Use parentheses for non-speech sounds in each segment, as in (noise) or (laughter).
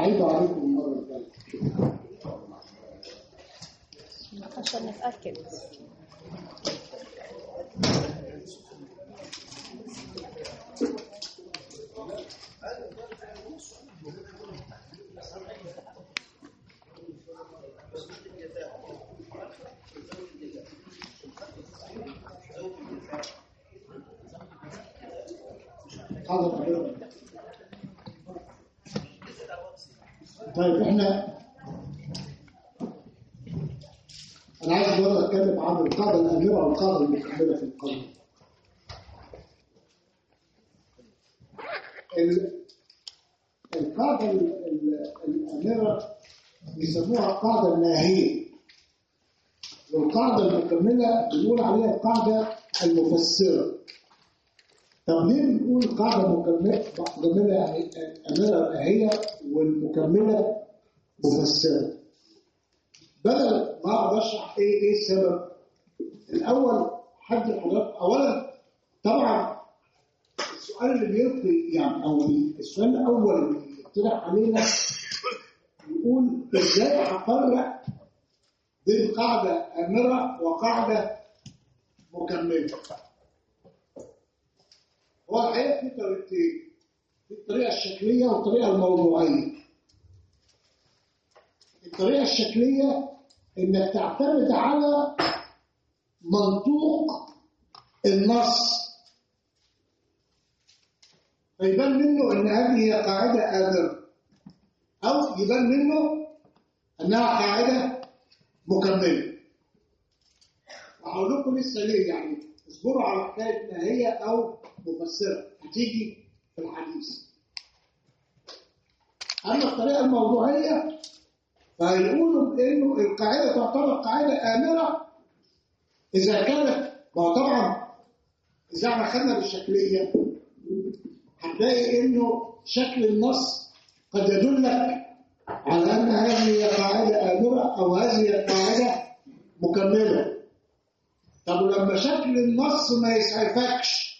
أعيد عليكم المره الجايه عشان نتاكد حاضر طيب إحنا أنا عايز برضه أتكلم عن القاعدة الأميرة والقاعدة المكمله في القانون. ال- القاعدة ال- ال- الأميرة بيسموها القاعده الناهية. والقاعدة المكملة بنقول عليها القاعدة المفسرة. ليه بنقول قاعدة مكملة مكملة يعني أميرة ناهية والمكملة مفسرة. بدل ما أشرح إيه إيه السبب الأول حد حضرتك أولا طبعا السؤال اللي بيلقي يعني أو السؤال الأول اللي بيقترح علينا يقول إزاي أفرق بين قاعدة أمرة وقاعدة مكملة؟ هو الحقيقة في طريقتين في الطريقة الشكلية والطريقة الموضوعية. الطريقة الشكلية إنك تعتمد على منطوق النص. فيبان منه إن هذه قاعدة آدم. أو يبان منه إنها قاعدة مكملة. وهقول لكم لسه ليه يعني. على حكاية نهاية أو مفسرة. هتيجي في الحديث. أما الطريقة الموضوعية فهيقولوا بأنه القاعدة تعتبر قاعدة آمرة إذا كانت ما طبعا إذا إحنا خدنا بالشكلية هتلاقي إنه شكل النص قد يدلك على أن هذه هي قاعدة آمرة أو هذه هي قاعدة مكملة. طب ولما شكل النص ما يسعفكش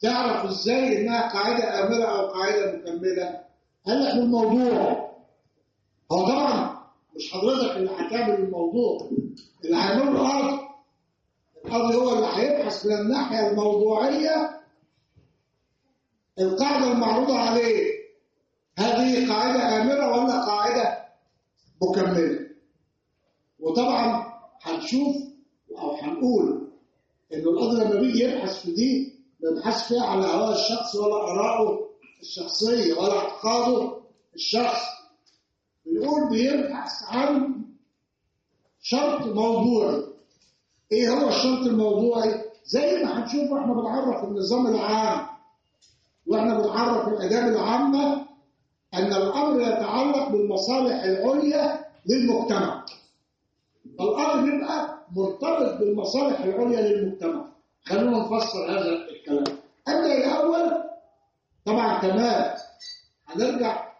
تعرف إزاي إنها قاعدة آمرة أو قاعدة مكملة؟ قال لك الموضوع؟ هو طبعا مش حضرتك اللي هتعمل الموضوع اللي هيعمله الأرض الأرض هو اللي هيبحث من الناحية الموضوعية القاعدة المعروضة عليه هذه قاعدة آمرة ولا قاعدة مكملة؟ وطبعا هنشوف أو هنقول إنه لما بيجي يبحث في دي ما يبحث فيها على هواه الشخص ولا ارائه الشخصية ولا أعتقاده الشخصي بنقول بيبحث عن شرط موضوعي. إيه هو الشرط الموضوعي؟ زي ما هنشوف وإحنا بنعرف النظام العام. وإحنا بنعرف الأداب العامة أن الأمر يتعلق بالمصالح العليا للمجتمع. فالامر يبقى مرتبط بالمصالح العليا للمجتمع. خلونا نفسر هذا الكلام. أما الأول طبعا كمان هنرجع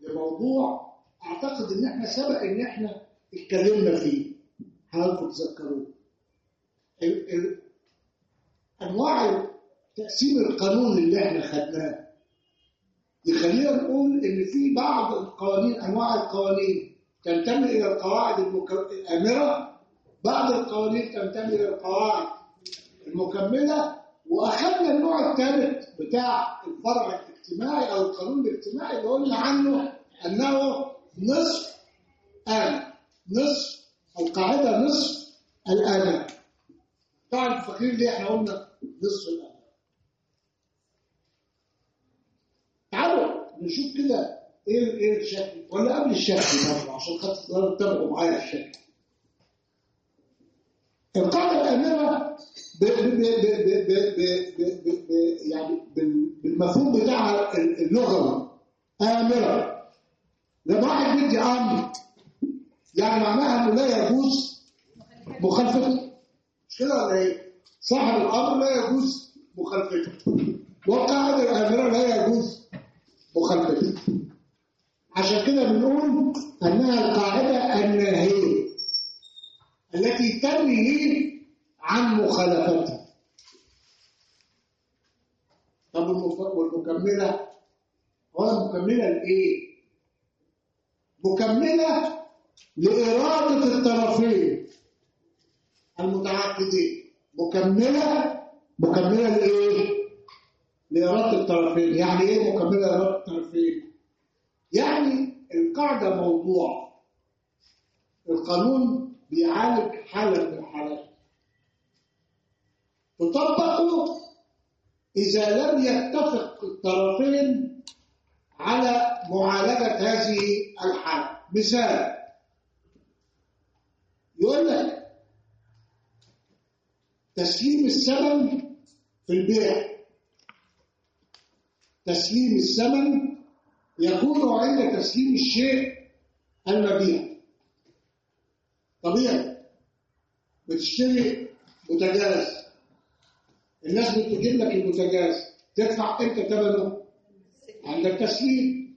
لموضوع أعتقد إن إحنا سبق إن إحنا اتكلمنا فيه. ال- ال- أنواع تقسيم القانون اللي إحنا خدناه. يخلينا نقول إن في بعض القوانين أنواع القوانين تنتمي إلى القواعد الآمرة. بعض القوانين تنتمي إلى القواعد المكملة. وأخذنا النوع الثالث بتاع الفرع الاجتماعي أو القانون الاجتماعي اللي قلنا عنه أنه نصف آن نصف القاعدة نصف الآن طبعا فاكرين ليه إحنا قلنا نصف الآن تعالوا نشوف كده إيه إيه الشكل ولا قبل الشكل برضه عشان خاطر تتابعوا معايا الشكل القاعده الامامه ب ب ب ب ب يعني بالمفهوم بتاعها اللغوي امره لما واحد بيدي أمر يعني معناها انه لا يجوز مخالفته مش كده ولا إيه؟ صاحب الامر لا يجوز مخالفته والقاعده الامره لا يجوز مخالفته عشان كده بنقول أنها القاعدة الناهية التي تنهي عن مخالفتها طب والمكملة ولا مكملة لإيه؟ مكملة لإرادة الطرفين المتعاقدين مكملة مكملة لإيه؟ لإرادة الطرفين يعني إيه مكملة لإرادة الطرفين؟ يعني القاعدة موضوع. القانون بيعالج حالة من الحالات. تطبق إذا لم يتفق الطرفين على معالجة هذه الحالة. مثال يقول لك تسليم الثمن في البيع. تسليم الثمن يكون عند تسليم الشيء المبيع. طبيعي. بتشتري بوتاجاز الناس بتجيب لك البوتاجاز تدفع إمتى ثمنه؟ عند التسليم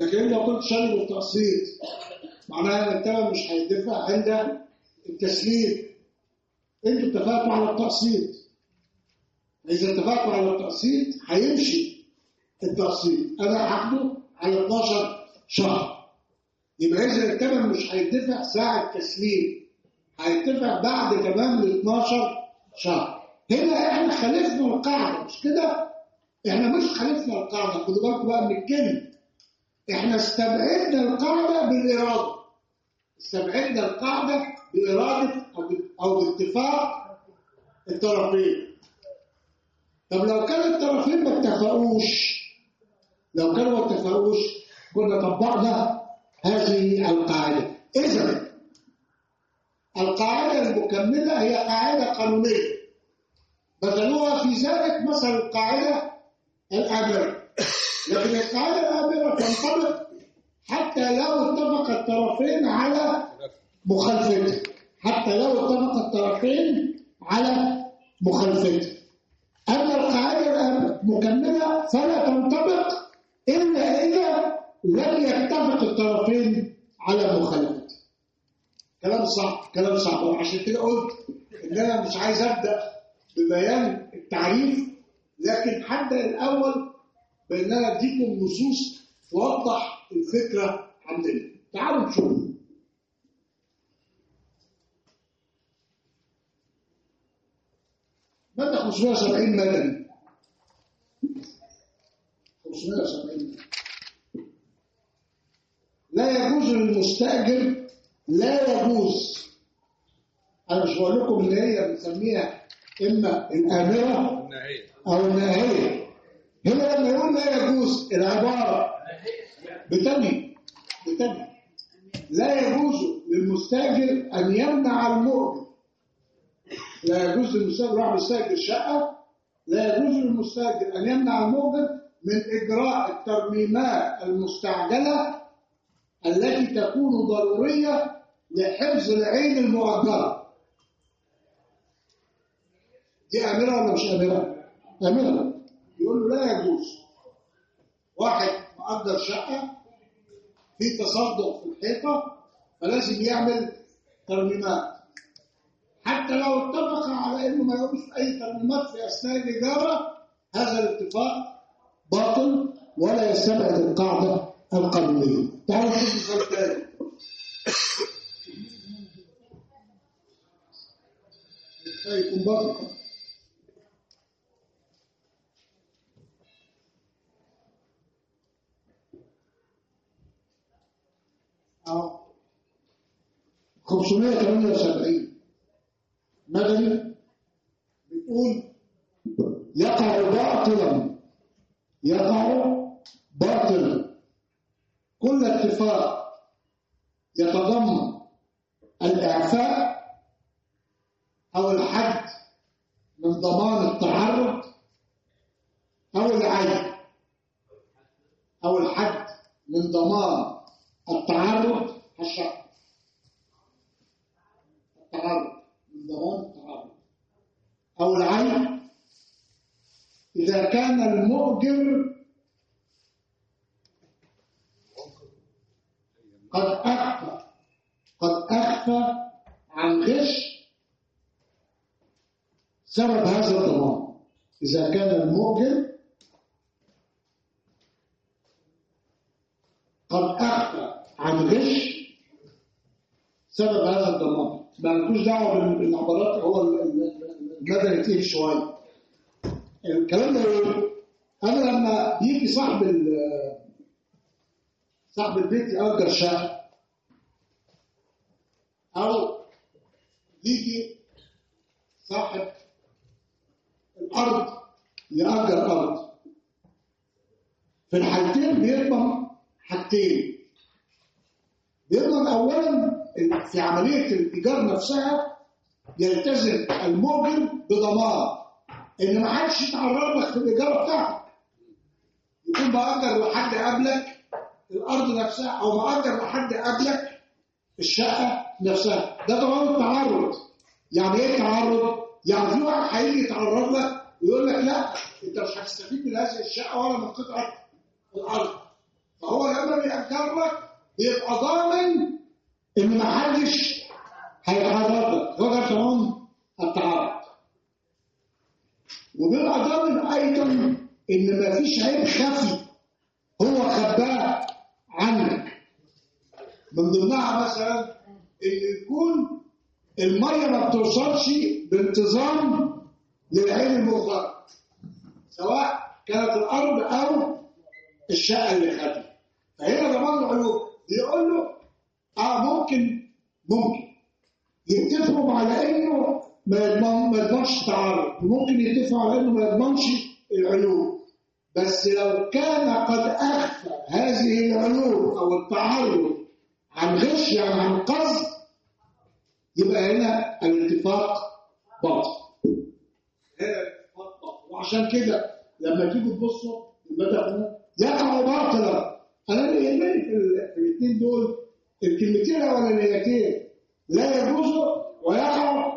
لكن انت لو كنت شاري بالتقسيط معناها ان الثمن مش هيدفع عند التسليم. أنتوا اتفقتوا على التقسيط. إذا اتفقتوا على التقسيط هيمشي. التقسيط أنا هاخده على 12 شهر. يبقى إذا الثمن مش هيدفع ساعة تسليم هيدفع بعد تمام ال 12 شهر. هنا إحنا خالفنا القاعدة مش كده؟ إحنا مش خالفنا القاعدة. خدوا بالكم بقى من الكلمة. إحنا استبعدنا القاعدة بالإرادة. استبعدنا القاعدة بإرادة أو باتفاق الطرفين. طب لو كان الطرفين ما اتفقوش لو كانوا ما اتفقوش كنا طبقنا هذه القاعدة. اذا القاعدة المكملة هي قاعدة قانونية. بدلوها في ذلك مثل القاعدة الآمرة. لكن القاعدة الآمرة تنطبق حتى لو اتفق الطرفين على مخالفتها حتى لو اتفق الطرفين على مخالفتها أما القاعدة المكملة فلا تنطبق إلا إذا لم يتفق على مخالفتها كلام صعب كلام صعب. وعشان كده قلت إن أنا مش عايز أبدأ ببيان التعريف لكن هبدأ الأول بإن أنا أديكم نصوص توضح الفكرة عندنا. تعالوا نشوف. مادة 570 مدني؟ 570 لا يجوز للمستأجر لا يجوز. أنا مش بقول لكم إن هي بنسميها إما الآمرة النهاية. أو الناهية هنا لما يقول لا يجوز العبارة بتنهي بتنهي. لا يجوز للمستأجر أن يمنع المؤجر لا يجوز للمستأجر واحد يستأجر شقة. لا يجوز للمستأجر أن يمنع المؤجر من إجراء الترميمات المستعجلة التي تكون ضرورية لحفظ العين المؤجرة دي أمرة ولا مش أمرة؟ أمرة يقول له لا يجوز واحد مؤجر شقة في تصدق في الحيطة فلازم يعمل ترميمات حتى لو اتفق على إنه ما يقومش أي ترميمات في أثناء الإجارة هذا الاتفاق باطل ولا يستبعد القاعدة القانونية. تعالوا نشوف مثال تاني. يكون باطل. أهو 578 مدني بتقول يقع باطلا يقع باطلا كل اتفاق يتضمن الإعفاء أو الحد من ضمان التعرض أو العين أو الحد من ضمان التعرض الشرعي. التعرض من ضمان التعرض. أو العين إذا كان المؤجر قد أخفى. قد أخفى عن غش سبب هذا الضمان. إذا كان المؤجر قد أخفى عن غش سبب هذا الضمان. ما لكوش دعوة بالعبارات هو ال- ال- المدني تقيل شوية. الكلام ده؟ أنا لما بيجي صاحب صاحب البيت يأجر شقة أو يجي صاحب الأرض يأجر أرض. في الحالتين بيضمن حاجتين. بيضمن أولا في عملية الإيجار نفسها يلتزم المؤجر بضمان. إن ما حدش يتعرض لك في الإيجار بتاعك يكون مأجر لحد قبلك الأرض نفسها أو مأجر لحد قبلك الشقة نفسها. ده ضمان التعرض يعني إيه تعرض؟ يعني في واحد هيجي يتعرض لك ويقول لك لا أنت مش هتستفيد من هذه الشقة ولا من قطعة الأرض. فهو لما بيأجر لك بيبقى ضامن إن ما حدش هيتعرض لك. هو ده قانون التعرض. وبيبقى ضامن أيضا إن ما فيش عيب خفي. هو خباه عنك. من ضمنها مثلا إن يكون المية ما بتوصلش بانتظام للعين المغلقة سواء كانت الأرض أو الشقة اللي خدها. فهنا ضمان العيوب بيقول له آه ممكن ممكن. يتفقوا على إنه ما يضمن ما يضمنش تعارض. وممكن يتفقوا على إنه ما يضمنش العيوب. بس لو كان قد أخفى هذه العيوب أو التعرض عن غش يعني عن قصد يبقى هنا الاتفاق باطل. هنا الاتفاق باطل. وعشان كده لما تيجوا تبصوا المدى يقع باطلا. أنا اللي يهمني في ال- في الاثنين دول الكلمتين الأولانيتين لا يجوز ويقع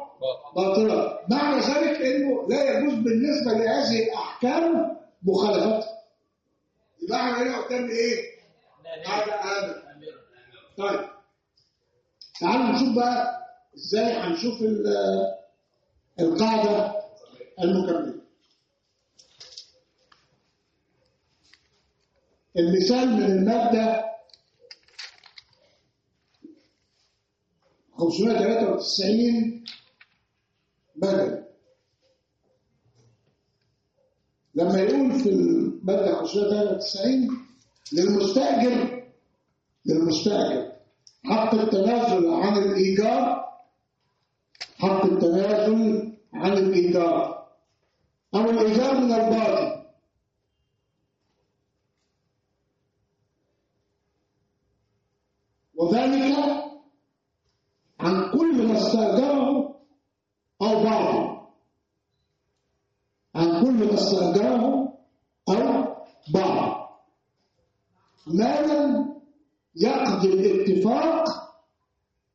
باطلا؟ معنى ذلك إنه لا يجوز بالنسبة لهذه الأحكام مخالفتها يبقى إحنا هنا قدام إيه؟ هذا هذا طيب. تعالوا نشوف بقى إزاي هنشوف ال- القاعدة المكملة. المثال من المادة 593 بدل. لما يقول في المادة 593 للمستأجر للمستأجر. حق التنازل عن الإيجار حق التنازل عن الإيجار. أو الإيجار من الباطل وذلك عن كل ما استأجره أو بعضه أو بعضه ما لم يقضي الاتفاق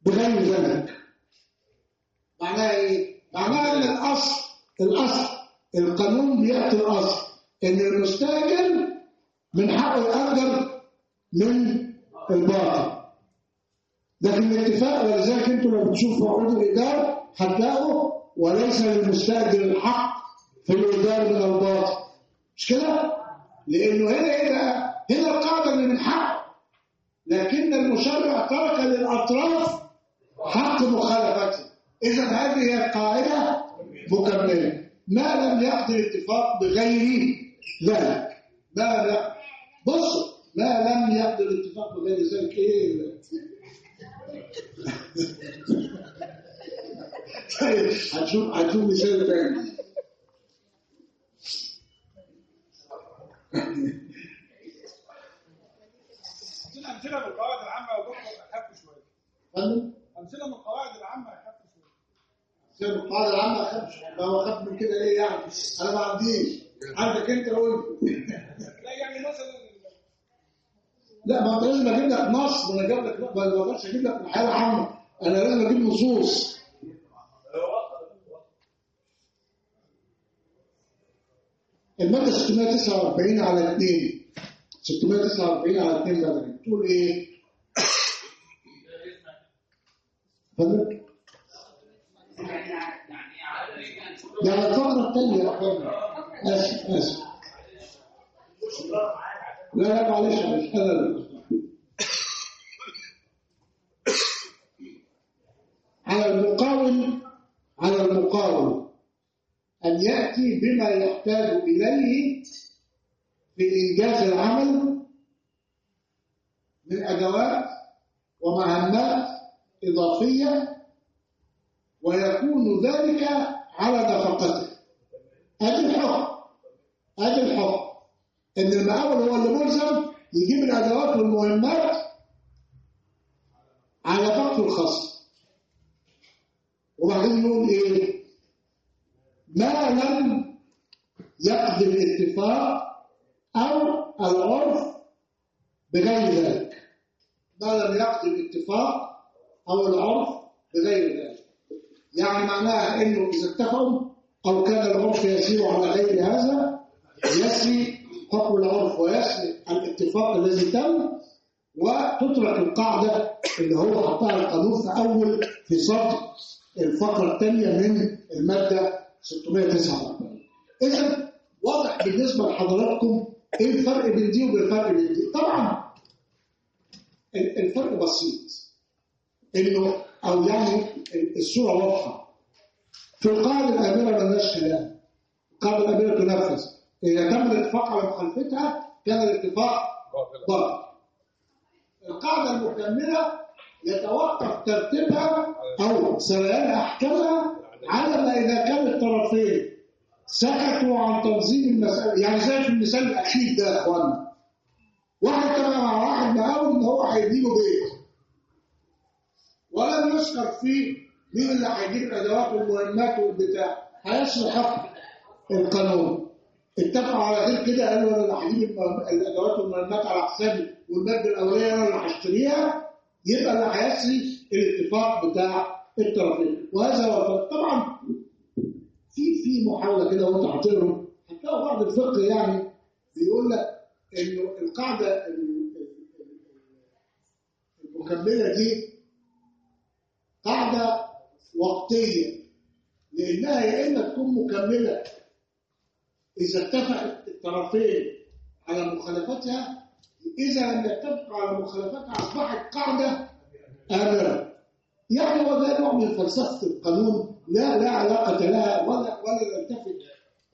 بغير ذلك؟ معناها إيه؟ معناها إن الأصل الأصل القانون بيأتي الأصل. إن المستاجر من حقه يأجر من الباطل. لكن الاتفاق ولذلك أنتوا لو بتشوفوا عقود الايجار هتلاقوا وليس للمستاجر الحق في الايجار من الباطل مش كده؟ لأنه هنا بقى؟ هنا القاعدة اللي من حقه لكن المشرع ترك للأطراف حق مخالفته. إذا هذه هي القاعدة مكملة. ما لم يقضي الاتفاق بغير ذلك. ما يقضي بصوا ما لم يقضي الاتفاق بغير ذلك. إيه؟ (laughs) طيب هنشوف هنشوف مثال تاني. أمثلة من القواعد العامة يا دكتور أخف شوية. أمثلة من القواعد العامة أخف شوية. زي القاعدة العامة أخف لو أخف من كده إيه يعني؟ أنا ما عنديش. عندك أنت قول لا يعني مثلا لا ما أنت لازم أجيب لك نص أنا أجيب لك ما أقدرش أجيب لك حاله عامه أنا لازم أجيب نصوص. المادة 649 على 2 649 على 2 بدني بتقول إيه؟ يعني يعني الفقرة الثانية يا اسف اسف لا لا معلش معلش. أنا لا. على المقاول على المقاول أن يأتي بما يحتاج إليه في إنجاز العمل من أدوات ومهمات إضافية ويكون ذلك على نفقته. أدي الحكم. أدي الحكم. إن المقاول هو اللي ملزم يجيب الأدوات والمهمات على وقته الخاص. وبعدين يقول إيه؟ ما لم يقضي الاتفاق أو العرف بغير ذلك. ما لم يقضي الاتفاق أو العرف بغير ذلك. يعني معناها إنه إذا اتفقوا أو كان العرف يسير على غير هذا يسري حكم العرف ويسري الاتفاق الذي تم وتترك القاعدة اللي هو حطها القانون في أول في سطر الفقرة الثانية من المادة 649 اذا واضح بالنسبة لحضراتكم إيه الفرق بين دي وبين الفرق بين دي. طبعا ال- الفرق بسيط. إنه أو يعني الصورة واضحة. في القاعدة الامره مالناش خلاف القاعدة الامره تنفذ. إذا تم الاتفاق على مخالفتها كان الاتفاق باطل. القاعدة المكملة يتوقف ترتيبها أو سريان أحكامها على ما إذا كان الطرفين سكتوا عن تنظيم المسألة يعني زي في المثال الأخير ده يا اخوانا واحد كان مع واحد مقاول إن هو هيديله بيت. ولم يذكر فيه مين اللي هيجيب الادوات والمهمات والبتاع هيصل حكم القانون. اتفقوا على غير كده قالوا أنا اللي هجيب الأدوات والمهمات على حسابي والمادة الأولية أنا اللي هشتريها يبقى اللي هيسري الاتفاق بتاع الطرفين وهذا هو طبعا في في محاولة كده وانت هتقروا هتلاقوا بعض الفقه يعني بيقول لك إنه القاعدة ال- ال- ال- المكملة دي قاعدة وقتية لأنها يا إما تكون مكملة إذا اتفق الطرفين على مخالفتها إذا لم يتفقوا على مخالفتها أصبحت قاعدة امره يعني هو ده نوع من فلسفة القانون. لا لا علاقة لها ولا ولا نلتفت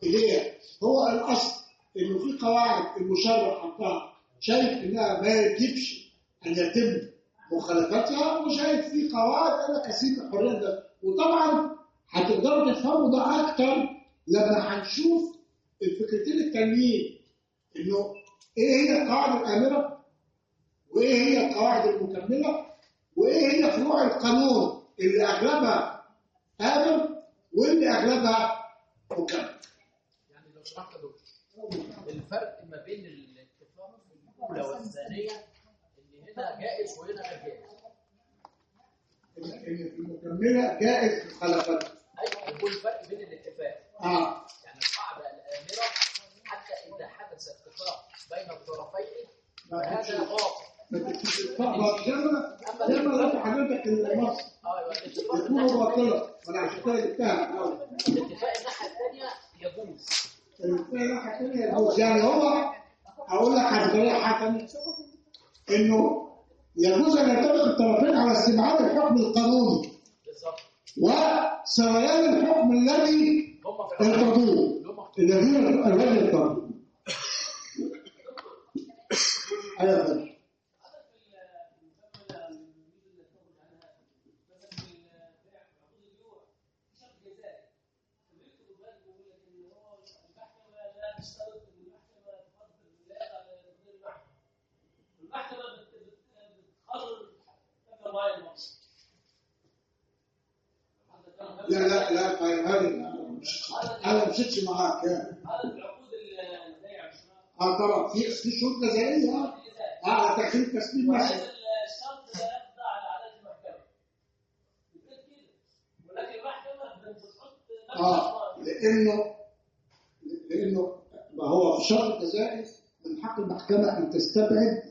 إليها. هو الأصل إنه في قواعد المشرع حطها شايف إنها ما يجبش أن يتم مخالفتها وشايف في قواعد أنا كثير الحرية ده. وطبعا هتقدروا تفهموا ده أكتر لما هنشوف الفكرتين التانيين. إنه إيه هي القواعد الآمرة؟ وإيه هي القواعد المكملة؟ وايه هي فروع القانون اللي أغلبها أمر واللي أغلبها مكمل يعني لو شرحت يا دكتور الفرق ما بين الاتفاق الأولى والثانية إن هنا جائز وهنا غير جائز. في المكمله جائز مخالفتها أيوه هو الفرق بين الاتفاق. آه. يعني القاعدة الآمرة حتى إذا حدث اتفاق بين الطرفين فهذا باطل فقط لما الاتفاق الناحيه جبتها الأول. الاتفاق الناحيه الثانية يجوز يجوز. يعني هو أقول لك على طريقه حسن إنه يجوز ان يتفق الطرفين على استبعاد الحكم القانوني وسريان الحكم الذي. ارتضوه الذين الذي ارتضوه أيوه لا لا لا فهمها لي أنا مشيتش معاك يعني آه طبعا في في شروط جزائيه آه آه تكليف تسليم مثلا الشرط لا يخضع لعادات المحكمة. ولكن المحكمة بتحط آه. لأنه لأنه ما هو في الشرط الجزائي من حق المحكمة أن تستبعد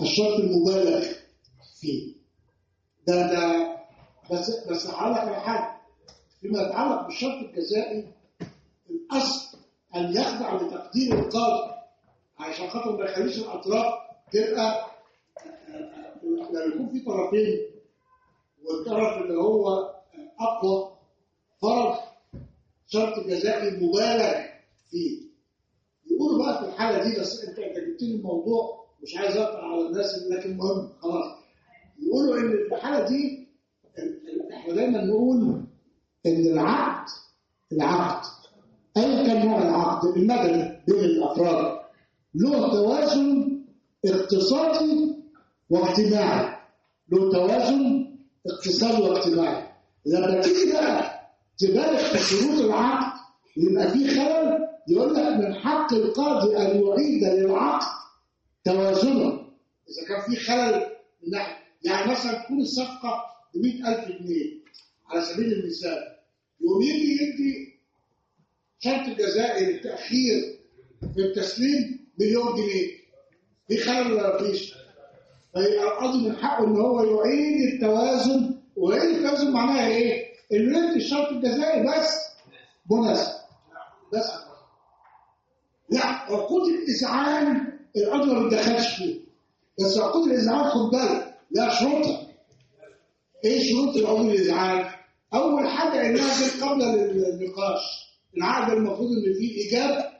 الشرط المبالغ فيه ده ده بس بس هقول لك على حاجة فيما يتعلق بالشرط الجزائي الأصل أن يخضع لتقدير القاضي. عشان خاطر ما يخليش الأطراف تبقى لما يكون في طرفين والطرف اللي هو أقوى فرض شرط جزائي مبالغ فيه. يقولوا بقى في الحالة دي بس أنت أنت جبت لي الموضوع مش عايز أقطع على الناس لكن مهم خلاص. يقولوا إن في الحالة دي إحنا دايما نقول إن العقد العقد. ايا كان نوع العقد المدني بين الأفراد. له توازن اقتصادي واجتماعي. له توازن اقتصادي واجتماعي. لما تيجي بقى تبالغ في شروط العقد يبقى في خلل يقول لك من حق القاضي أن يعيد للعقد توازنه. إذا كان في خلل من ناحيه يعني مثلا تكون الصفقة ب 100000 جنيه على سبيل المثال. يقوم يجي يدي شرط جزائي للتأخير في التسليم مليون جنيه في خلل ولا؟ فيبقى القاضي من حقه إن هو يعيد التوازن ويعيد التوازن معناها إيه؟ إنه يدي الشرط الجزائي بس مناسب بس لا عقود الإذعان القاضي ما بيتدخلش فيه بس عقود الإذعان خد بالك لها شروطها إيه شروط العقود الإذعان؟ أول حاجة إنها دي قبل النقاش. العقد المفروض إن فيه إيجاب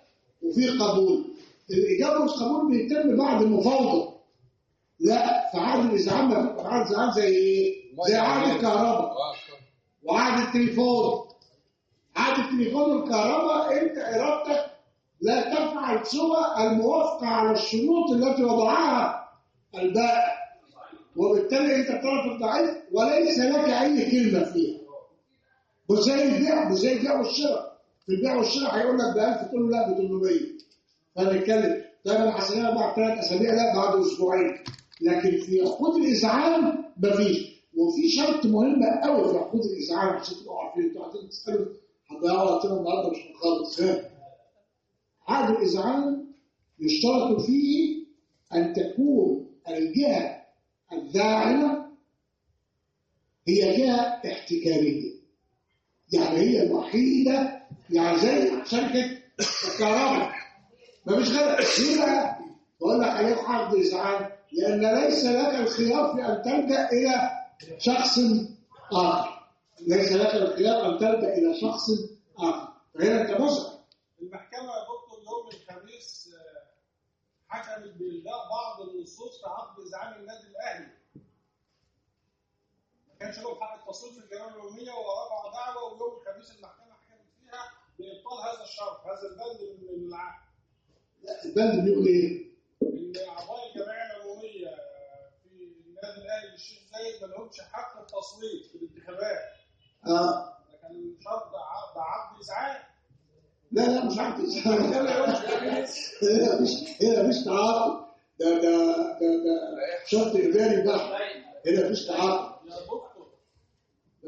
وفيه قبول. الإيجاب والقبول بيتم بعد المفاوضة لا في عقد في عقد الإذعان زي إيه؟ زي عقد الكهرباء. وعقد التليفون. عقد التليفون والكهرباء أنت إرادتك لا تفعل سوى الموافقة على الشروط التي وضعها البائع. وبالتالي أنت الطرف الضعيف وليس لك أي كلمة فيها. مش زي البيع مش زي البيع والشراء في البيع والشراء هيقول لك ب 1000 تقول له لا ب 800 فنتكلم. طيب أنا هسلمها بعد ثلاث أسابيع لا بعد أسبوعين. لكن في عقود الإزعاج مفيش. وفي شرط مهم قوي في عقود الإزعاج عشان تبقوا عارفين. أنتوا قاعدين تسالوا هتضيعوا وقتنا النهارده مش خالص عقد الإزعاج يشترط فيه أن تكون الجهة الداعمه هي جهة احتكارية. يعني هي الوحيدة يعني زي شركة الكهرباء مفيش غير ليه بقى؟ بقول لك عليه عقد ازعاج لأن ليس لك الخيار في أن تلجأ إلى شخص آخر ليس لك الخيار أن تلجأ إلى شخص آخر فهنا أنت مزعج المحكمة يا دكتور يوم الخميس آه، حكمت بإلغاء بعض النصوص في عقد إزعاج النادي الأهلي. ما كانش لهم حق التصويت في الجمعية العمومية ورفعوا دعوة ويوم الخميس المحكمة حكمت فيها بإبطال هذا الشرط، هذا البند من العقد. البند بيقول إيه؟ إن أعضاء الجمعية العمومية في النادي الأهلي الشيخ زايد ما لهمش حق التصويت في الانتخابات. آه ده كان شرط ده عقد إزعاج. لا لا مش عقد إزعاج (laughs) هي مش هي مش تعاقد ده ده ده ده شرط اداري بحت هنا مفيش تعاقد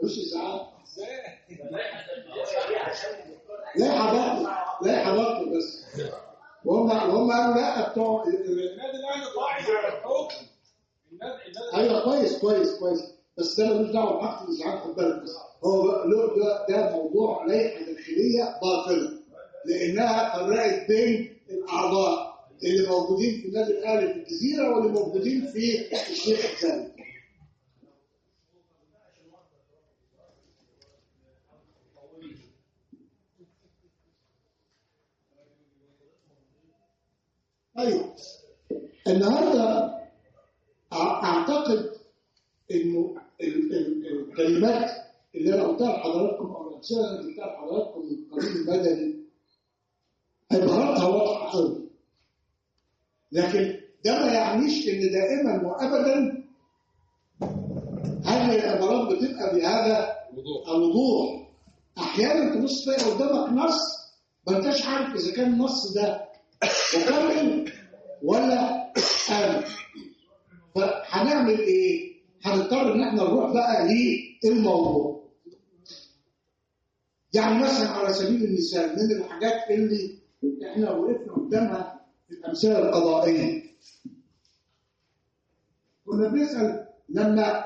مفيش ازعاج إزاي؟ لا حضرتك لا حضرتك بس وهم وهم قالوا لا بتوع النادي الاهلي طاعن على الحكم أيوه كويس كويس كويس بس ده ملوش دعوه بعقد الازعاج خد بالك بس هو له ده ده موضوع لائحه داخليه باطله لانها فرقت بين الاعضاء اللي موجودين في النادي الاهلي في الجزيره واللي موجودين في الشيخ زايد أيوه. النهارده أعتقد إنه ال- ال- الكلمات اللي أنا قلتها لحضراتكم أو الامثله اللي قلتها لحضراتكم من القانون المدني عباراتها واضحة قوي لكن ده ما يعنيش إن دائما وابدا هذه العبارات بتبقى بهذا وضوح. الوضوح أحيانا تبص تلاقي قدامك نص ما أنتش عارف إذا كان النص ده مكمل ولا آمن فهنعمل إيه؟ هنضطر إن إحنا نروح بقى للموضوع. يعني مثلا على سبيل المثال من الحاجات اللي إحنا وقفنا قدامها في الأمثلة القضائية. كنا بنسأل لما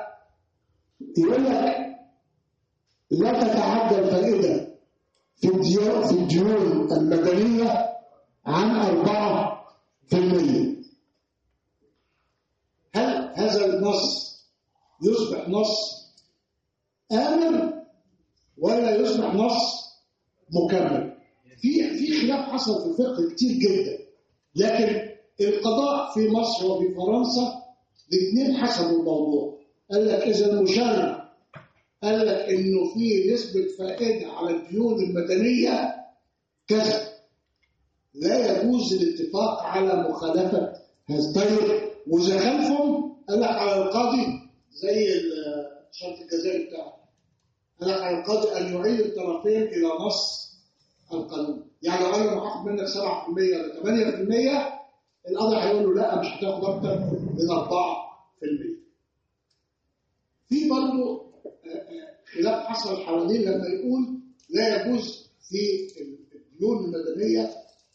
يقول لك لا تتعدى الفائده في الديون المدنية عن 4% هل هذا النص يصبح نص آمن ولا يصبح نص مكمل؟ في في خلاف حصل في الفقه كتير جدا. لكن القضاء في مصر وفي فرنسا الاثنين حسبوا الموضوع. قال لك إذا المشرع قال لك إنه في نسبة فائدة على الديون المدنية كذا. لا يجوز الاتفاق على طيب وإذا خالفهم قال لك على القاضي زي ال- الشرط الجزائي بتاعه. لك على القاضي أن يعيد الطرفين إلى نص القانون. يعني لو أنا هاخد منك 7% ولا 8% القاضي هيقول له لا مش هتاخد أكتر من 4% في برضه آه، آه، خلاف حصل حوالين لما يقول لا يجوز في الديون المدنية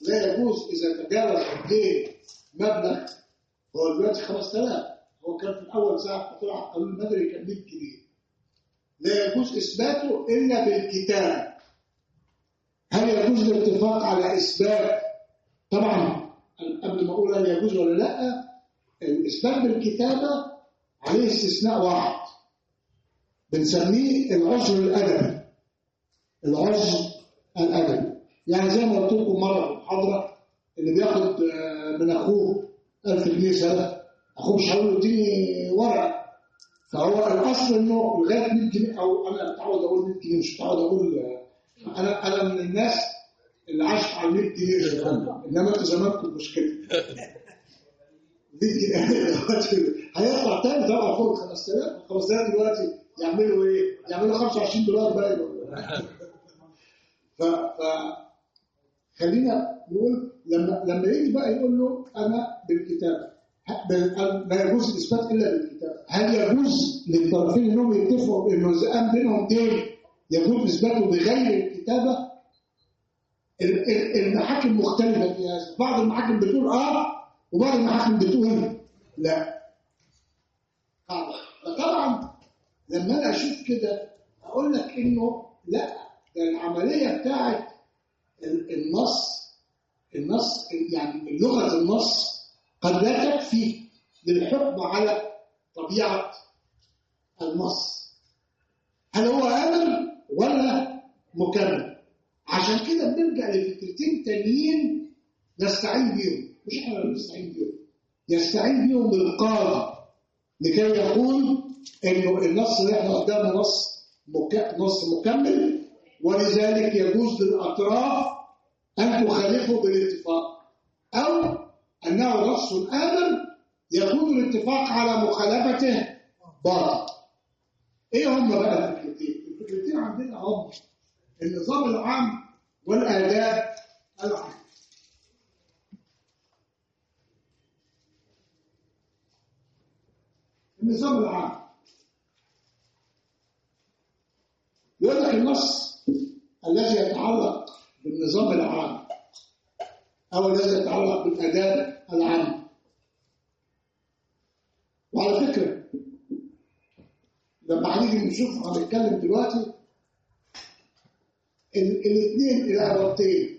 لا يجوز إذا تجاوز الدين مبلغ هو دلوقتي 5000 هو كان في الأول ساعة ما طلع القانون المدني كان 100 جنيه. لا يجوز إثباته إلا بالكتاب هل يجوز الاتفاق على إثبات؟ طبعا قبل ما أقول هل يجوز ولا لأ الإثبات بالكتابة عليه استثناء واحد. بنسميه العذر الأدبي. العذر الأدبي. يعني زي ما قلت لكم مرة في المحاضره اللي بياخد آه، من أخوه 1000 جنيه سنه أخوه مش هيقول له اديني ورقة فهو الأصل إنه لغاية 100 جنيه أو أنا متعود أقول 100 جنيه مش متعود أقول آه، أنا أنا من الناس اللي عايش على 100 جنيه انما أنتوا زمانكم مش كده 100 جنيه. (laughs) هيطلع تاني طبعا فوق 5000 5000 دلوقتي يعملوا إيه؟ يعملوا 25 دولار بقى (laughs) ف ف خلينا نقول لما لما يجي بقى يقول له أنا بالكتابه ه- بال- لا يجوز الإثبات إلا بالكتابه هل يجوز للطرفين إنهم يتفقوا قام بينهم دين يجوز إثباته بغير الكتابة؟ ال- ال- المحاكم مختلفة في هذا. بعض المحاكم بتقول آه وبعض المحاكم بتقول لا. آه. فطبعا لما أنا أشوف كده أقول لك إنه لا العملية بتاعت النص النص يعني لغه النص قد لا تكفي للحكم على طبيعة النص. هل هو أمر ولا مكمل عشان كده بنرجع لفكرتين تانيين نستعين بيهم. مش إحنا اللي بنستعين بيهم يستعين بيهم القاضي لكي يقول إنه النص اللي إحنا قدامنا نص مك... نص مكمل ولذلك يجوز للأطراف أن تخالفه بالاتفاق أو أنه نص أمر يكون الاتفاق على مخالفته باطل إيه هم بقى الفكرتين؟ الفكرتين عندنا هم النظام العام والآداب العام النظام العام يقول لك النص الذي يتعلق بالنظام العام. أو الذي يتعلق بالآداب العامة وعلى فكرة لما هنيجي نشوف هنتكلم دلوقتي ال- الاثنين العبارتين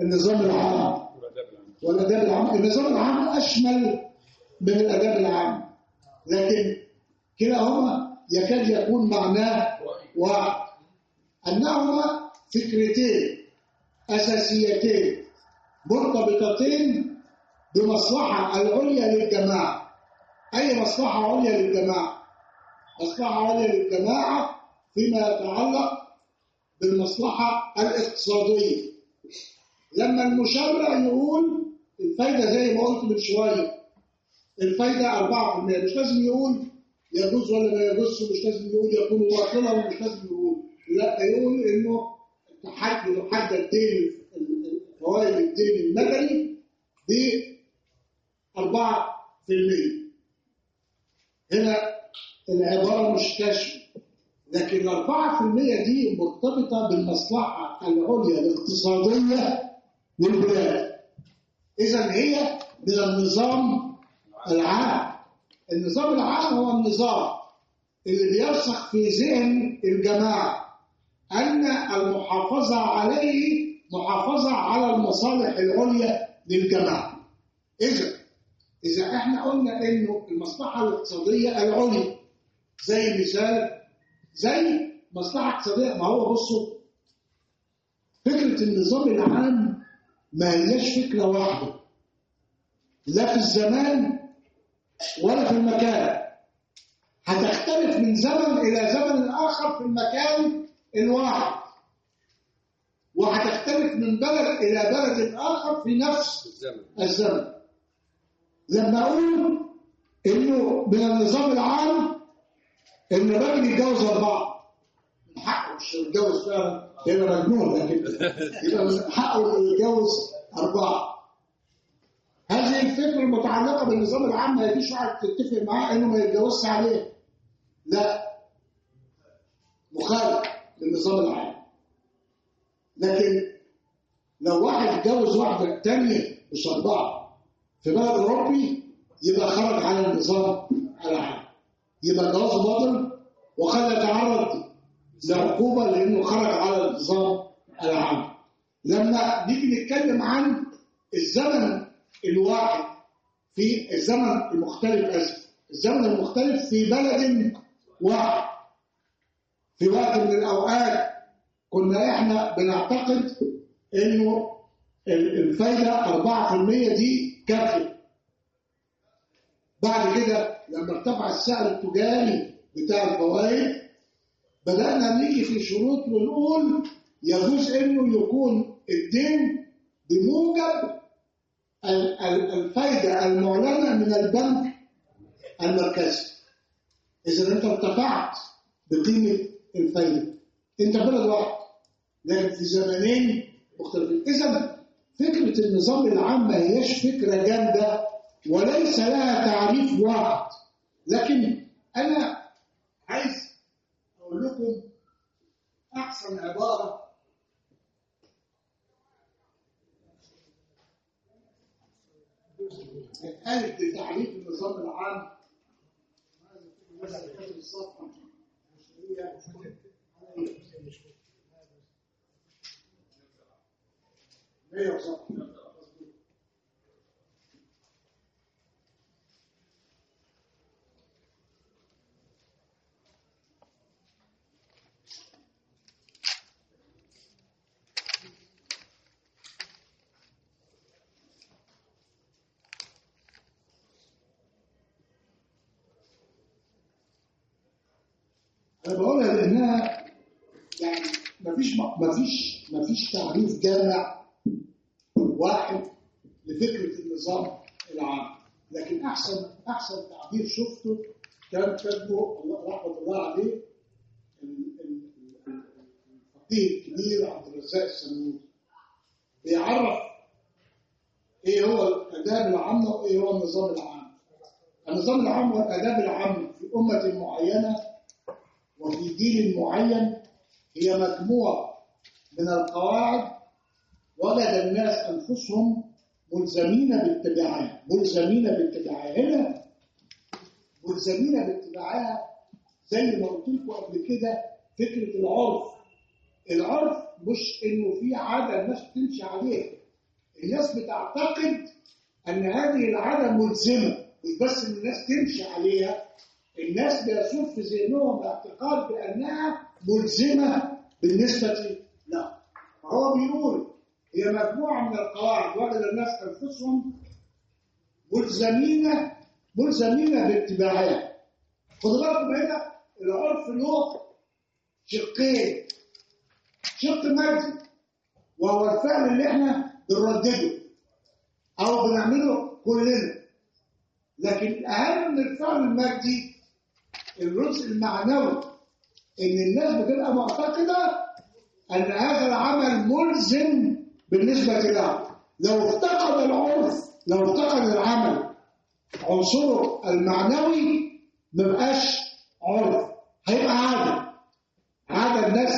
النظام العام والآداب العامة النظام العام أشمل من الآداب العامة لكن كلاهما يكاد يكون معناه واحد. أنهما فكرتين. أساسيتين. مرتبطتين بمصلحة العليا للجماعة. أي مصلحة عليا للجماعة؟ مصلحة عليا للجماعة فيما يتعلق بالمصلحة الاقتصادية. لما المشرع يقول الفايدة زي ما قلت من شوية الفايدة 4% مش لازم يقول يجوز ولا ما يجوزش مش لازم يقول يكون باطلا ومش لازم يقول. لا يقول إنه تحدد حدد دين فوائد الدين المدني ب 4% هنا العبارة مش كشف لكن ال 4% دي مرتبطة بالمصلحة العليا الاقتصادية للبلاد. إذا هي من النظام العام. النظام العام هو النظام اللي بيرسخ في ذهن الجماعة. أن المحافظة عليه محافظة على المصالح العليا للجماعة. إذا إذا إحنا قلنا إنه المصلحة الاقتصادية العليا زي مثال زي مصلحة اقتصادية ما هو بصوا فكرة النظام العام ما هياش فكرة واحدة لا في الزمان ولا في المكان. هتختلف من زمن إلى زمن آخر في المكان الواحد وهتختلف من بلد إلى بلد آخر في نفس الزمن. الزمن. لما أقول إنه من النظام العام إن الراجل يتجوز أربعة. من حقه مش يتجوز فعلا. يبقى مجنون لكن يبقى من حقه يتجوز أربعة. هذه الفكرة المتعلقة بالنظام العام؟ ما يجيش واحد تتفق معاه إنه ما يتجوزش عليه. لا. مخالف. للنظام العام. لكن لو واحد اتجوز واحدة تانية مش أربعة في بلد أوروبي يبقى خرج على النظام العام. يبقى جواز باطل وقد يتعرض لعقوبة لأنه خرج على النظام العام. لما نيجي نتكلم عن الزمن الواحد في الزمن المختلف أسف الزمن المختلف في بلد واحد. في وقت من الأوقات كنا إحنا بنعتقد إنه ال- الفايدة 4% دي كافية. بعد كده لما ارتفع السعر التجاري بتاع الفوائد بدأنا نيجي في شروط ونقول يجوز إنه يكون الدين بموجب ال- ال- الفايدة المعلنة من البنك المركزي. إذا أنت ارتفعت بقيمة الفايدة. انت بلد واحد لكن في زمنين مختلفين. اذا فكرة النظام العام ما هياش فكرة جامدة وليس لها تعريف واحد. لكن أنا عايز أقول لكم أحسن عبارة. اتقالت لتعريف النظام العام. أيوه صح أنا بقولها لانها يعني مفيش مفيش مفيش تعريف جامع واحد لفكرة النظام العام. لكن أحسن أحسن تعبير شفته كان كاتبه رحمة الله عليه ال- ال- ال- الفقيه الكبير عبد الرزاق السنوسي بيعرف إيه هو الأداب العامة وإيه هو النظام العام. النظام العام والاداب العامة في أمة معينة وفي جيل معين هي مجموعة من القواعد وجد الناس أنفسهم ملزمين باتباعها. ملزمين باتباعها. هنا ملزمين باتباعها زي ما قلت لكم قبل كده فكرة العرف. العرف مش إنه في عادة الناس بتمشي عليها. الناس بتعتقد أن هذه العادة ملزمة مش بس إن الناس تمشي عليها. الناس بيسوق في ذهنهم اعتقاد بأنها ملزمة بالنسبة له فهو بيقول هي مجموعة من القواعد وجد الناس أنفسهم ملزمين ملزمين باتباعها. خدوا بالكم هنا العرف له شقين شق مادي وهو الفعل اللي إحنا بنردده أو بنعمله كلنا. لكن الاهم من الفعل المادي الجزء المعنوي إن الناس بتبقى معتقدة إن هذا العمل ملزم بالنسبة له لو افتقد العرف لو افتقد العمل عنصره المعنوي ما بقاش عرف. هيبقى عادة. عادة الناس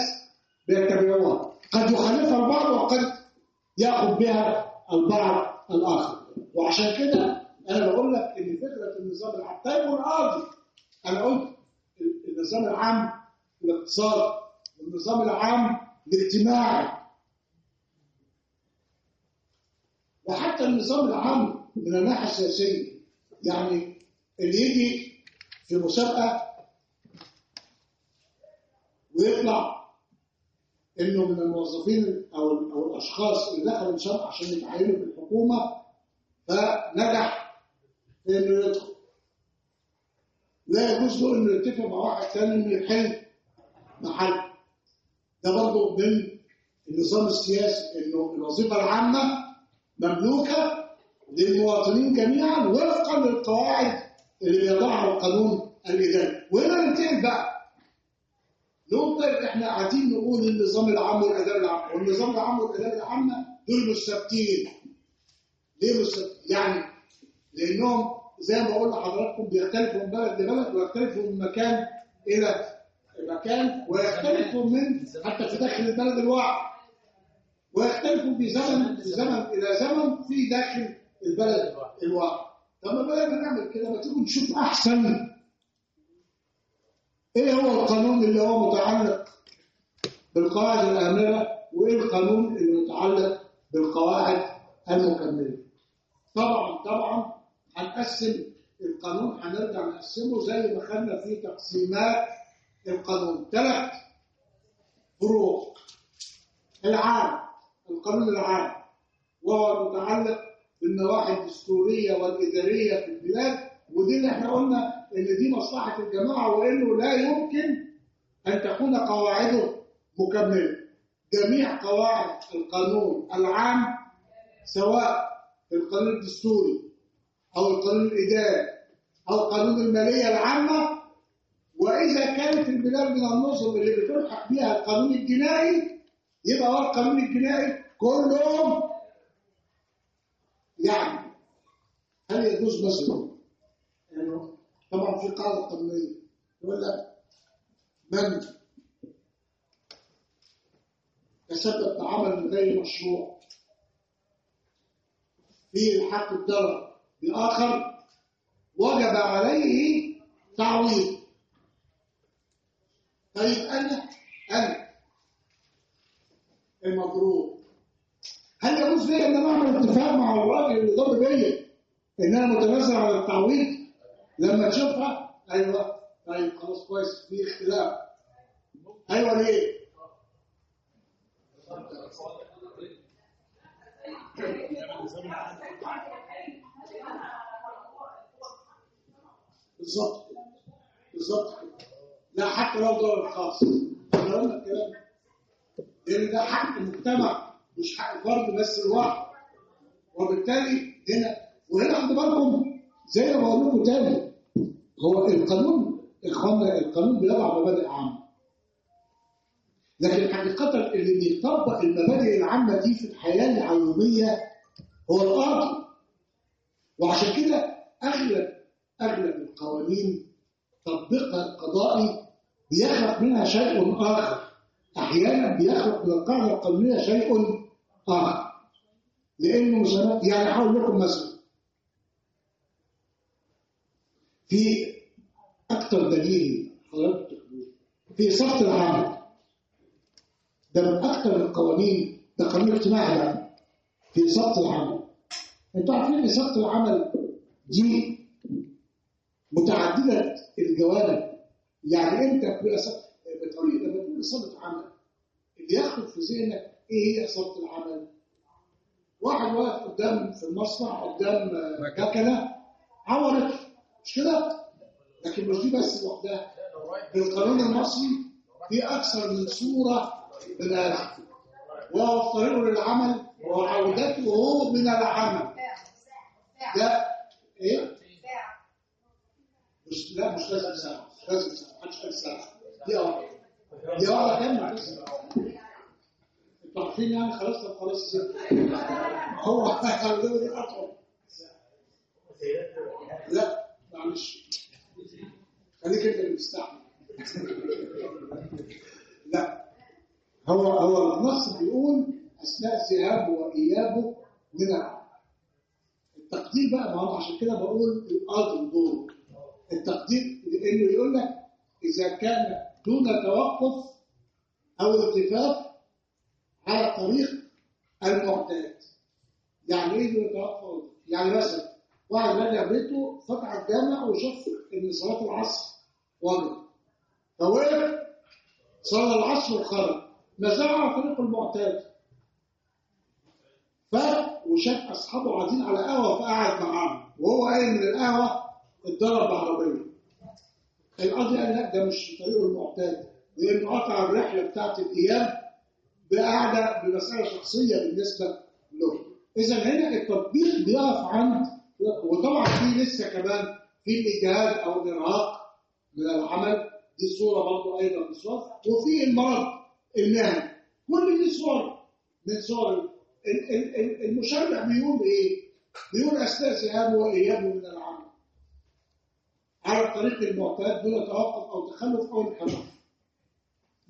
بيتبعوها. قد يخالفها البعض وقد يأخذ بها البعض الآخر. وعشان كده أنا بقول لك إن فكرة النظام طيب والقاضي أنا قلت النظام العام الاقتصادي والنظام العام الاجتماعي. وحتى النظام العام من الناحيه السياسيه يعني اللي يجي في مسابقة ويطلع إنه من الموظفين أو أو الأشخاص اللي دخلوا الشرق عشان يتعينوا في الحكومة فنجح في إنه يدخل. لا يجوز له انه يتفق مع واحد ثاني انه يحل محل. ده برضه من النظام السياسي انه الوظيفة العامة مملوكة للمواطنين جميعا وفقا للقواعد اللي بيضعها القانون الإداري. وهنا ننتقل بقى طيب إحنا قاعدين نقول النظام العام والاداره العامه والنظام العام والاداره العامه دول مش ثابتين ليه مش ثابتين؟ يعني لأنهم زي ما قلنا لحضراتكم بيختلفوا من بلد لبلد ويختلفوا من مكان إلى مكان ويختلفوا من حتى في داخل البلد الواحد ويختلفوا في زمن إلى زمن في داخل البلد الواحد طب ما بدل ما نعمل كده؟ ما تيجوا نشوف أحسن. إيه هو القانون اللي هو متعلق بالقواعد الامره وإيه القانون اللي متعلق بالقواعد المكملة؟ طبعا طبعا هنقسم القانون هنرجع نقسمه زي ما خدنا في تقسيمات القانون. ثلاث فروع العام القانون العام وهو المتعلق بالنواحي الدستورية والإدارية في البلاد ودي اللي إحنا قلنا إن دي مصلحة الجماعة وإنه لا يمكن أن تكون قواعده مكملة. جميع قواعد القانون العام سواء القانون الدستوري أو القانون الإداري أو قانون المالية العامة وإذا كانت البلاد من النظم اللي بتلحق بها القانون الجنائي يبقى هو القانون الجنائي كلهم يعني هل يجوز مثلا طبعا في قاعدة قانونية. يقول لك من تسبب بعمل غير مشروع في الحق الضرر باخر وجب عليه تعويض. طيب أنا أنا المضروب هل يجوز لي أن أنا أعمل اتفاق مع الراجل اللي ضرب بيا إن أنا متنازل على التعويض؟ لما تشوفها أيوه. طيب خلاص كويس. في اختلاف. أيوه ليه؟ (laughs) بالظبط. بالظبط. لا حتى لو ضرر خاص إحنا قلنا الكلام لأن ده حق المجتمع مش حق فرد بس لوحده وبالتالي هنا وهنا خدوا بالكم زي ما بقول لكم تاني هو القانون اخوانا القانون بيضع مبادئ عامة. لكن حقيقة اللي بيطبق المبادئ العامة دي في الحياة اليومية هو القاضي وعشان كده أغلب أغلب القوانين تطبيقها القضائي بيخلق منها شيء آخر. أحيانا بيخلق من القاعدة القانونية شيء آخر. لأنه مثلا يعني هقول لكم مثلا. في أكثر دليل حضرتك في صفة العمل. ده من أكثر القوانين ده قانون اجتماعي بقى في صفة العمل. أنتوا عارفين صفة العمل دي متعددة الجوانب. يعني انت بتقول لما تقول صفة عمل. اللي يخطر في ذهنك إيه هي صفة العمل؟ واحد واقف قدام في المصنع قدام مكنة عورت مش كده؟ لكن مش دي بس لوحدها. في القانون المصري في أكثر من صورة هذا وهو للعمل وعودته من العمل. ده إيه؟ مش لا مش لازم ساعه مش لازم ساعه محدش قال ساعه دي آه. دي آه كام بس أنتوا عارفين يعني خلاص طب خلاص هو هيعملوا دي اطول لا معلش. خليك انت اللي تستحمل لا. هو هو النص بيقول أثناء ذهابه وإيابه من العمل التقدير بقى ما هو عشان كده بقول القاضي دوره التقدير لأنه يقول لك إذا كان دون توقف أو التفاف على طريق المعتاد. يعني إيه دون توقف؟ يعني مثلا واحد رجع بيته فتح الجامع وشاف إن صلاة العصر وجب فوقف صلى العصر وخرج. نزلوا على طريق المعتاد. فات وشاف أصحابه قاعدين على قهوة فقعد معاهم. وهو قايم من القهوة اتضرب بعربية. القاضي قال لا ده مش طريقه المعتاد. لأنه قطع الرحلة بتاعت الأيام بقعدة بمسألة شخصية بالنسبة له. إذا هنا التطبيق بيقف عند وطبعا في لسه كمان في الإجهاد أو الإرهاق من العمل. دي صوره برضه أيضا من وفي المرض المهني كل دي صور من صور المشرع بيقول إيه؟ بيقول أثناء ذهابه وإيابه من العمل. على الطريق المعتاد دون توقف أو تخلف أو انحراف.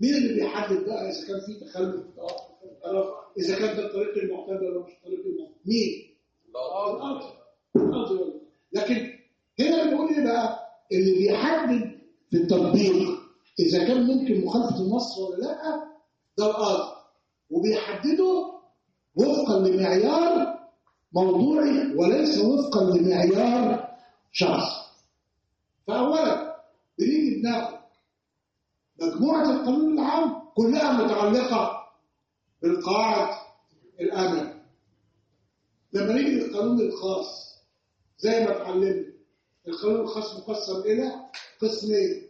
مين اللي بيحدد بقى إذا كان في تخلف توقف انحراف؟ إذا كان ده الطريق المعتاد ولا مش الطريق المعتاد. مين؟ القاضي القاضي. لكن هنا بنقول إيه بقى؟ اللي بيحدد في التطبيق إذا كان ممكن مخالفة النص ولا لأ ده القاضي وبيحدده وفقا لمعيار موضوعي وليس وفقا لمعيار شخص فاولا بنيجي بناخد مجموعة القانون العام كلها متعلقة بالقواعد الآمنة. لما نيجي للقانون الخاص زي ما اتعلمنا القانون الخاص مقسم إلى قسمين.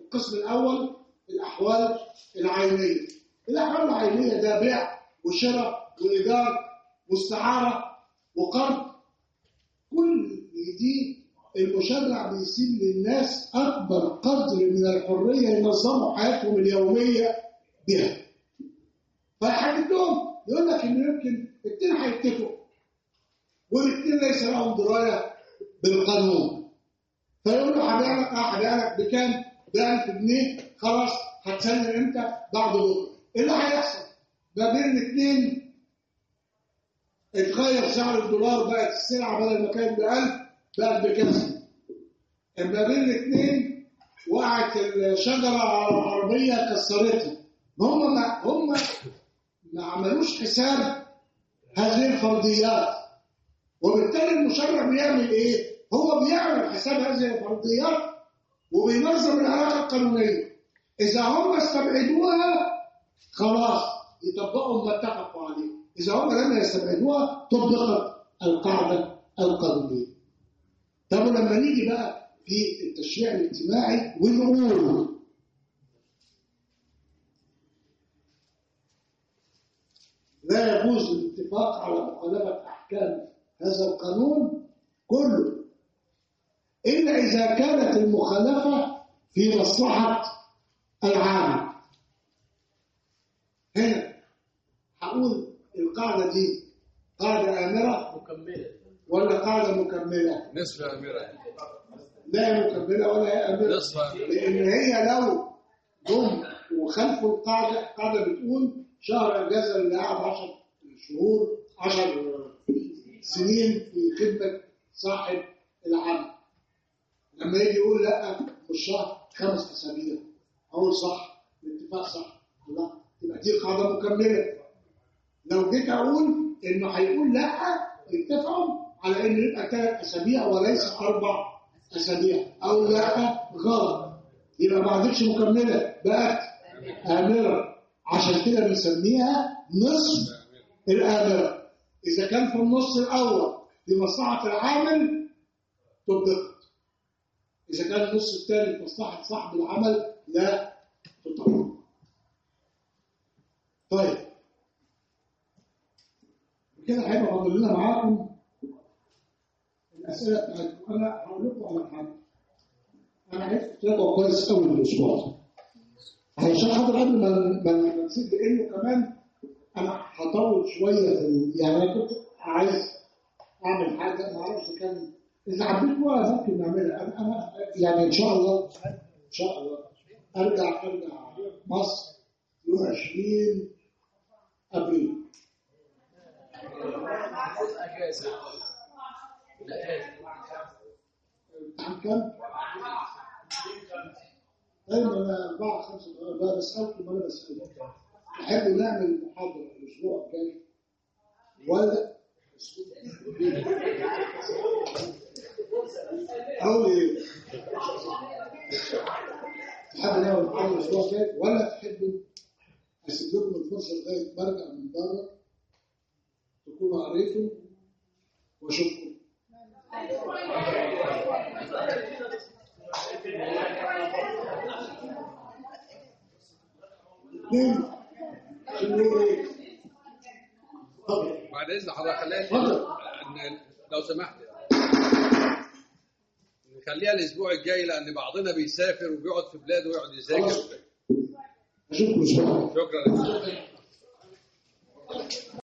القسم الأول الأحوال العينية. الأحوال العينية ده بيع وشراء وايجار واستعاره وقرض كل دي المشرع بيسيب للناس أكبر قدر من الحرية ينظموا حياتهم اليومية بها فيحدد لهم يقول لك ان يمكن الاثنين هيتفقوا والاثنين ليس لهم دراية بالقانون فيقول له هبيع لك آه هبيع لك بكام؟ ب 1000 جنيه خلاص هتسلم إمتى؟ بعد بكرة إيه اللي هيحصل؟ ما بين الاثنين اتغير سعر الدولار بقت السلعة بدل ما كانت ب 1000 بقت بكذا ما بين الاثنين وقعت الشجرة العربية كسرتها هم ما هم ما عملوش حساب هذه الفرضيات وبالتالي المشرع بيعمل إيه؟ هو بيعمل حساب هذه الفرضيات وبينظم العلاقة القانونية. إذا هم استبعدوها خلاص يطبقوا ما اتفقوا عليه، إذا هم لم يستبعدوها طبقت القاعدة القانونية. طب ولما نيجي بقى في التشريع الاجتماعي ونقول لا يجوز الاتفاق على مخالفه أحكام هذا القانون كله. إلا إذا كانت المخالفة في مصلحة العامل هنا هقول القاعدة دي قاعدة آمرة مكملة. ولا قاعدة مكملة؟ نصف أميرة لا هي مكملة ولا هي آمرة. نصف أميرة لأن هي لو جم وخلفوا القاعدة القاعدة بتقول شهر أجازة اللي قعد 10 شهور 10 سنين في خدمة صاحب العمل. لما يجي يقول لأ مش شهر خمس أسابيع. أقول صح الاتفاق صح. لا تبقى دي قاعدة مكملة. لو جيت أقول إنه هيقول لأ اتفقوا على إنه يبقى ثلاث أسابيع وليس أربع أسابيع. أو لأ غلط. يبقى ما عادتش مكملة. بقت آمرة. عشان كده بنسميها نصف الآمرة. إذا كان في النص الأول لمصلحة العامل طبقت إذا كان النص الثاني لمصلحة صاحب العمل لا تطبق. طيب. كده هيبقى فاضل لنا معاكم الأسئلة بتاعتكم أنا هقول لكم على حاجة. أنا عرفت تراجعوا كويس قوي ده علشان خاطر قبل ما ما نسيب لأنه كمان أنا هطول شوية في يعني أنا كنت عايز أعمل حاجة ما أعرفش كان إذا حبيتوها ممكن نعملها. أنا أنا يعني إن شاء الله إن شاء الله. ارجع أرجع مصر يوم 20 أبريل. دايما اربعه خمسه بقى بسالكم وأنا بسالكم تحبوا نعمل محاضره الأسبوع الجاي ولا أو إيه؟ حابب نعمل معانا الأسبوع الجاي ولا تحبوا اسيب لكم الفرصة لغاية ما ارجع من بره تكونوا قريتوا؟ اتفضل بعد إذن حضرتك خليها لو سمحت. نخليها الأسبوع الجاي لأن بعضنا بيسافر وبيقعد في بلاده ويقعد يذاكر. الجاي. شكرا.